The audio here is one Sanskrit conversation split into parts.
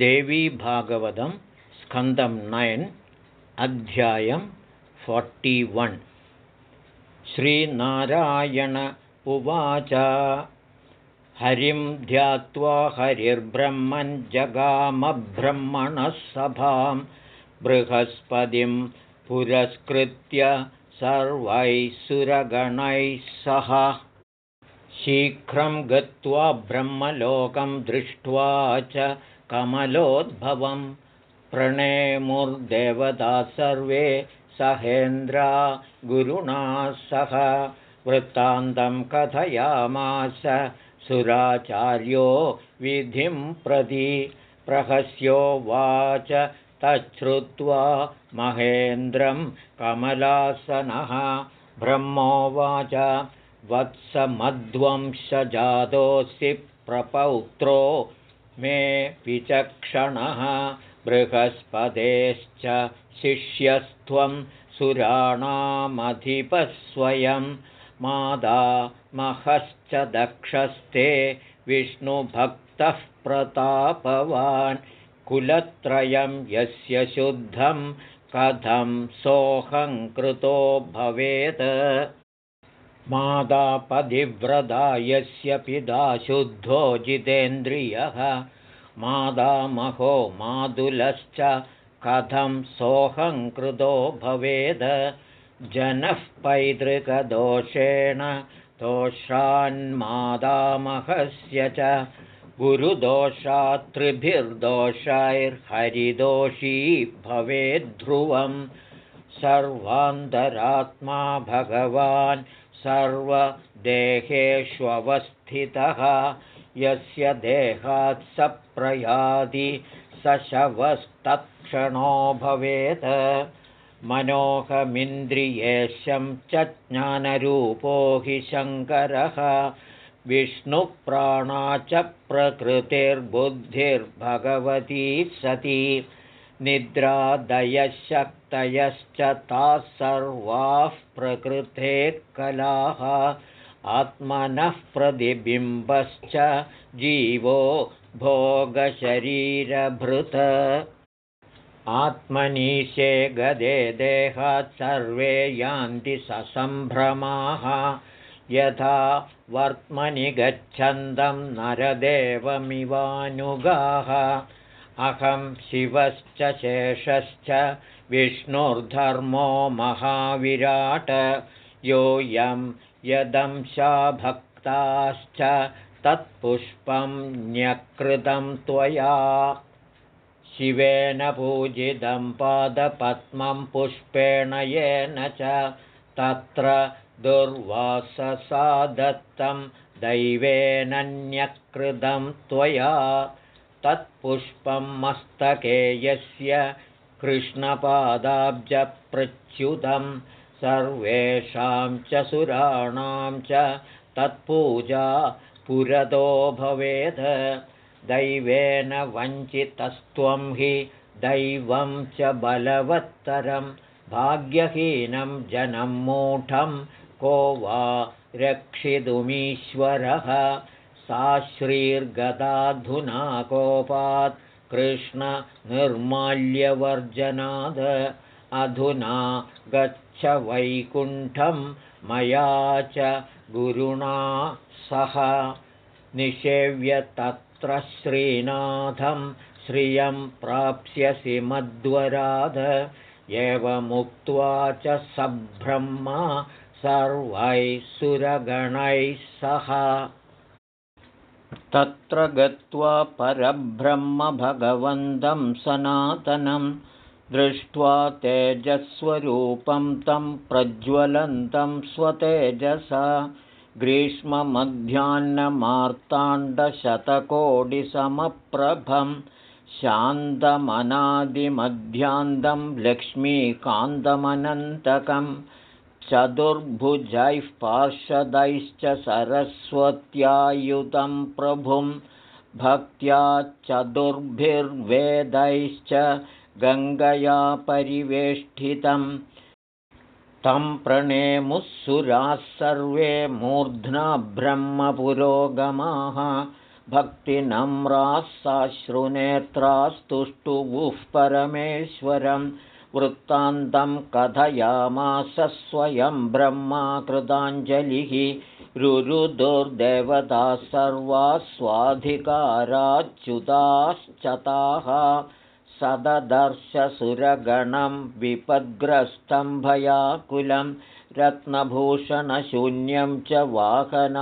देवीभागवतं स्कन्दं नयन् अध्यायं वन्। श्रीनारायण उवाच हरिं ध्यात्वा हरिर्ब्रह्मन् जगामब्रह्मणः सभां बृहस्पतिं पुरस्कृत्य सर्वैः सुरगणैः सह। शीघ्रं गत्वा ब्रह्मलोकं दृष्ट्वा च कमलोद्भवं प्रणेमुर्देवता सर्वे सहेन्द्रा गुरुणा सह वृत्तान्तं कथयामास। सुराचार्यो विधिं प्रति प्रहस्योवाच तच्छ्रुत्वा महेन्द्रं कमलासनः ब्रह्मोवाच। वत्समध्वंसजातोऽसि प्रपौत्रो मे विचक्षणः बृहस्पतेश्च शिष्यस्त्वं सुराणामधिपस्वयं। मादा महश्च दक्षस्ते विष्णुभक्तः प्रतापवान्। कुलत्रयं यस्य शुद्धं कथं सोऽहङ्कृतो भवेत् मादापदिव्रता यस्य पिता शुद्धो जितेन्द्रियः। मादामहो मादुलश्च कथं सोऽहङ्कृतो भवेद। जनः पैतृकदोषेण दोषान्मादामहस्य च गुरुदोषात्रिभिर्दोषैर्हरिदोषी भवेद्ध्रुवं सर्वान्तरात्मा भगवान् सर्वदेहेष्वस्थितः यस्य देहात् स प्रयाति स शवस्तत्क्षणो भवेत्। मनोहमिन्द्रियेशं च ज्ञानरूपो हि शङ्करः। विष्णुप्राणा च प्रकृतिर्बुद्धिर्भगवती सती निद्रादयशक्तयश्च ताः सर्वाः प्रकृते कलाः आत्मनः प्रतिबिम्बश्च जीवो भोगशरीरभृत। आत्मनीशे गदे देहात् सर्वे यान्ति ससम्भ्रमाः। यथा वर्त्मनि गच्छन्तं नरदेवमिवानुगाः अहं शिवश्च शेषश्च विष्णुर्धर्मो महाविराट योऽयं यदंशाभक्ताश्च तत्पुष्पं न्यकृतं त्वया। शिवेन पूजितं पादपद्मं पुष्पेण येन च तत्र दुर्वाससा दत्तं दैवेनन्यकृतं त्वया तत्पुष्पं मस्तके यस्य कृष्णपादाब्जप्रच्युतं सर्वेषां च सुराणां च तत्पूजा पुरतो भवेत् दैवेन वञ्चितस्त्वं हि दैवं च बलवत्तरं। भाग्यहीनं जनं मूढं को वा रक्षितुमीश्वरः सा श्रीर्गदाधुना कोपात् कृष्णनिर्माल्यवर्जनाद अधुना गच्छ वैकुण्ठं मया च गुरुणा सह। निषेव्य तत्र श्रीनाथं श्रियं प्राप्स्यसि मध्वराध एवमुक्त्वा च सब्रह्मा सर्वैः सुरगणैः सह तत्र गत्वा परब्रह्मभगवन्तं सनातनं दृष्ट्वा तेजस्वरूपं तं प्रज्वलन्तं स्वतेजसा। ग्रीष्ममध्याह्नमार्ताण्डशतकोटिसमप्रभं शान्तमनादिमध्यान्तं लक्ष्मीकान्तमनन्तकम् चतुर्भुजैः पार्षदैश्च सरस्वत्यायुतं प्रभुं भक्त्या चतुर्भिर्वेदैश्च गङ्गया परिवेष्टितं। तं प्रणेमुः सुराः सर्वे मूर्ध्ना ब्रह्मपुरोगमाः। भक्तिनम्राः साश्रुनेत्रास्तुष्टुवुः परमेश्वरं वृत्तान्तं कथयामास स्वयं ब्रह्मा कृताञ्जलिः रुरुदुर्देवता सर्वा स्वाधिकाराच्युताश्चताः सददर्शसुरगणं विपद्ग्रस्तं भयाकुलं रत्नभूषणशून्यं च वाहनादिविवर्जितं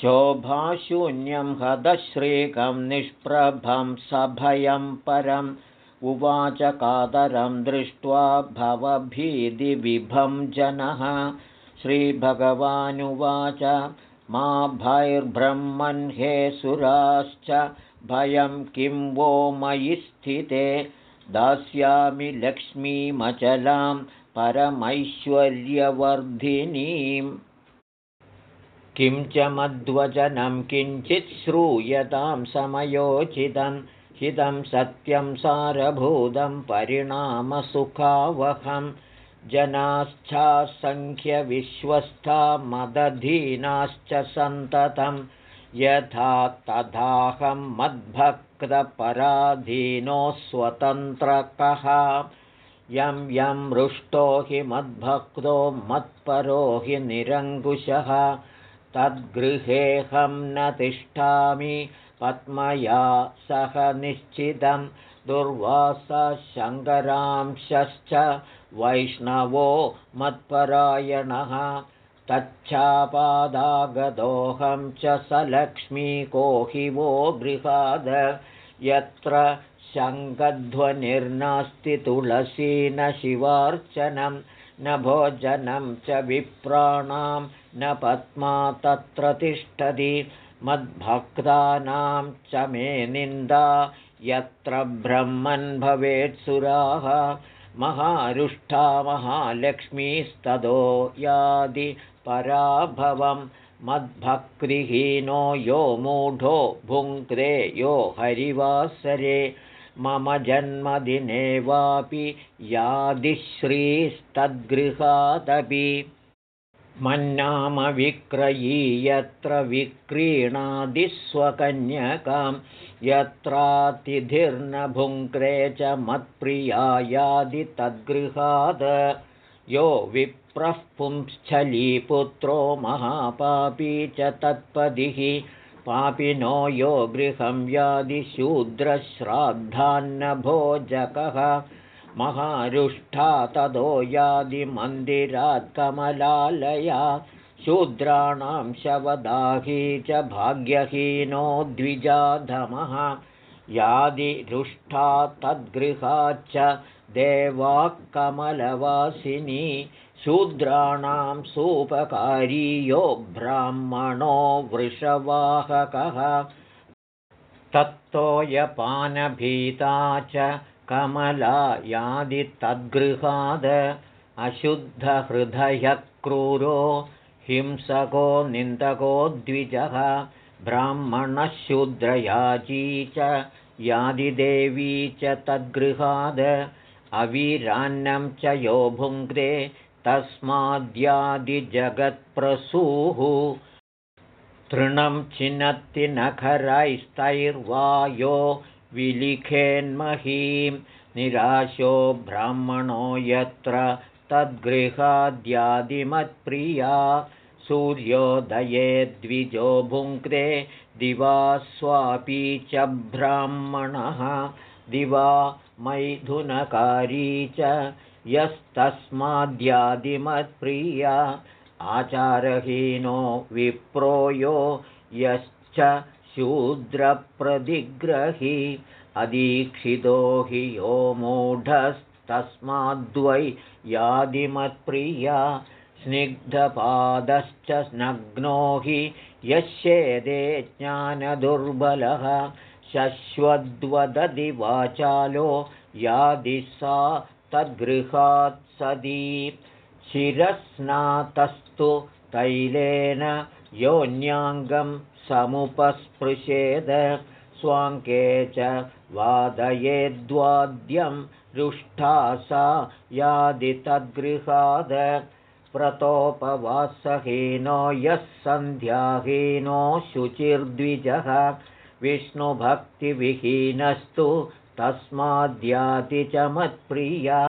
शोभाशून्यं हदश्रीकं निष्प्रभं सभयं परम् उवाच कातरं दृष्ट्वा भवभीतिविभं जनः। श्रीभगवानुवाच मा भैर्ब्रह्मन् हे सुराश्च भयं किं वो मयि स्थिते? दास्यामि लक्ष्मीमचलां परमैश्वर्यवर्धिनीम् किं च मध्वचनं किञ्चित् श्रूयतां समयोचितं हितं सत्यं सारभूतं परिणामसुखावहं। जनाश्चासङ्ख्यविश्वस्था मदधीनाश्च सन्ततम् यथा तथाहं मद्भक्तपराधीनो स्वतन्त्रकः। यं यं मृष्टो हि मद्भक्तो मत्परो हि निरङ्कुशः। तद्गृहेऽहं न तिष्ठामि पद्मया सह निश्चितं दुर्वासशङ्करांशश्च वैष्णवो मत्परायणः तच्छापादागदोऽहं च स लक्ष्मीको हि वो गृहाद यत्र शङ्खध्वनिर्नास्ति तुलसी न शिवार्चनं न भोजनं च विप्राणां न पद्मा तत्र तिष्ठति मद्भक्तानां च मे निन्दा यत्र ब्रह्मन् भवेत्सुराः महारुष्ठा महालक्ष्मीस्तदो यादि पराभवं मद्भक्तिहीनो यो मूढो भुङ्क्ते यो हरिवासरे मम जन्मदिने वापि यादिश्रीस्तद्गृहादपि मन्नामविक्रयी यत्र विक्रीणादिस्वकन्यकां यत्रातिथिर्न भुङ्क्ते च मत्प्रिया यादि तद्गृहाद। यो विप्रः पुंश्चलीपुत्रो महापापी च तत्पदिः। पापिनो यो गृहं यादिशूद्रश्राद्धान्नभोजकः महारुष्ठा तदो यादिमन्दिरात् कमलालया शूद्राणां शवदाही च भाग्यहीनो द्विजाधमः यादिरुष्ठा तद्गृहाच्च देवाः कमलवासिनी शूद्राणां सूपकारी यो ब्राह्मणो वृषवाहकः। तत्तोयपानभीता च कमला यादितद्गृहाद अशुद्धहृदयक्रूरो हिंसको निन्दको द्विजः ब्राह्मणशूद्रयाजी च यादिदेवी च तद्गृहाद अवीरान्नं च यो भुङ्क्ते तस्माद्यादिजगत्प्रसूः तृणं छिन्नति नखरैस्तैर्वा यो विलिखेन्महीं निराशो ब्राह्मणो यत्र तद्गृहाद्यादिमत्प्रिया। सूर्योदये द्विजो भुङ्क्ते दिवा स्वापी च ब्राह्मणः दिवा मैथुनकारी च यस्तस्माद्यादिमत्प्रिया। आचारहीनो विप्रो यो यश्च शूद्रप्रतिग्रही अदीक्षितो हि यो मूढस्तस्माद्वै यादिमत्प्रिया स्निग्धपादश्च स्नग्नो हि यस्येदे ज्ञानदुर्बलः शश्वद्वदति वाचालो यादि सा तद्गृहात् सदी। शिरस्नातस्तु तैलेन योन्याङ्गं समुपस्पृशेद। स्वाङ्के च वादयेद्वाद्यं रुष्ठा सा यादि तद्गृहाद। व्रतोपवासहीनो यः सन्ध्याहीनो शुचिर्द्विजः। विष्णुभक्तिविहीनस्तु तस्माद्याति च मत्प्रिया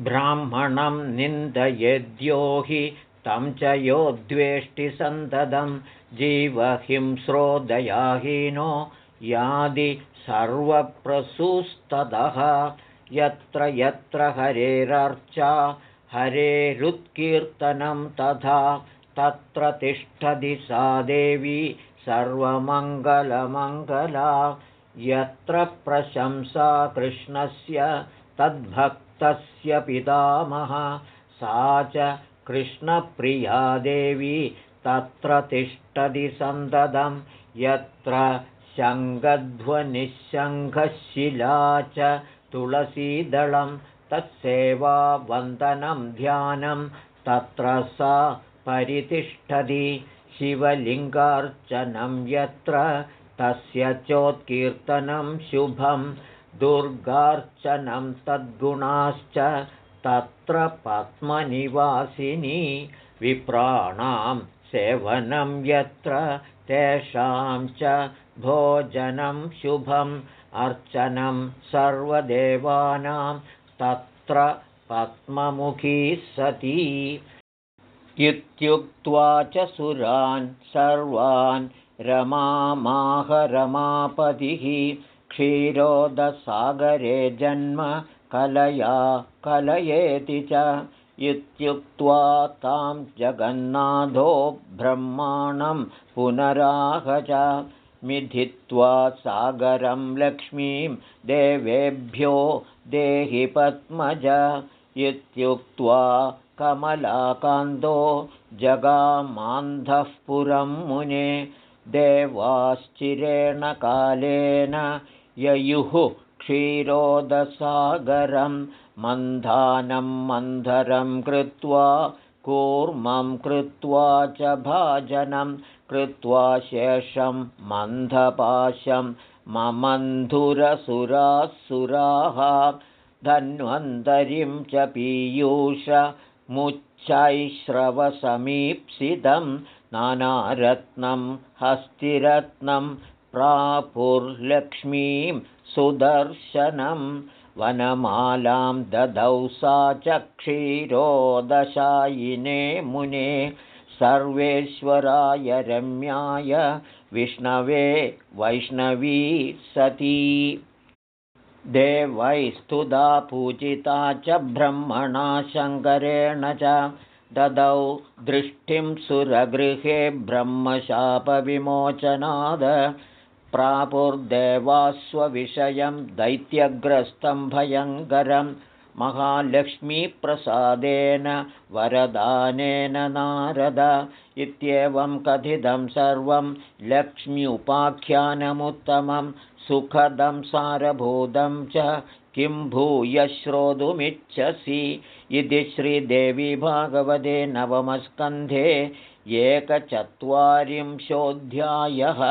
ब्राह्मणं निन्दयेद्यो हि तं च यो द्वेष्टिसन्ततं जीवहिंस्रोदयाहीनो यादि सर्वप्रसूस्ततः यत्र यत्र हरेरर्चा हरेरुत्कीर्तनं तथा तत्र तिष्ठति सा देवी सर्वमङ्गलमङ्गला। यत्र प्रशंसा कृष्णस्य तद्भक्तस्य पितामह सा च कृष्णप्रिया देवी तत्र तिष्ठति सन्ततं यत्र शङ्खध्वनिःशङ्खशिला च तुलसीदलं तत्सेवावन्दनं ध्यानं तत्र सा परितिष्ठति शिवलिङ्गार्चनं यत्र तस्य चोत्कीर्तनं शुभं दुर्गार्चनं तद्गुणाश्च तत्र पद्मनिवासिनी विप्राणां सेवनं यत्र तेषां च भोजनं शुभम् अर्चनं सर्वदेवानां तत्र पद्ममुखी सती। इत्युक्त्वा च सुरान् सर्वान् रमामाहरमापतिः क्षीरोदसागरे जन्म कलया कलयेति च इत्युक्त्वा तां जगन्नाथो ब्रह्माणं पुनराह च मिथित्वा सागरं लक्ष्मीं देवेभ्यो देहि पद्मज इत्युक्त्वा कमलाकान्तो जगामान्धः पुरं मुने देवाश्चिरेण कालेन ययुः क्षीरोदसागरं मन्धानं मन्धरं कृत्वा कूर्मं कृत्वा च भाजनं कृत्वा शेषं मन्धपाशं ममन्धुरसुरासुराः। धन्वन्तरिं च पीयूषमुच्चैश्रवसमीप्सितं नानारत्नं हस्तिरत्नं प्रापुर्लक्ष्मीं सुदर्शनं वनमालां ददौ सा च क्षीरोदशायिने मुने सर्वेश्वराय रम्याय विष्णवे वैष्णवी सती। देवैस्तुदा पूजिता च ब्रह्मणा शङ्करेण च ददौ दृष्टिं सुरगृहे ब्रह्मशापविमोचनाद प्रापुर्देवास्वविषयं दैत्यग्रस्तं भयङ्करं महालक्ष्मीप्रसादेन वरदानेन नारद इत्येवं कथितं सर्वं लक्ष्म्युपाख्यानमुत्तमं सुखदं सारभूतं च किं भूय श्रोतुमिच्छसि इति श्रीदेवी भागवते नवमस्कन्धे एकचत्वारिंशोऽध्यायः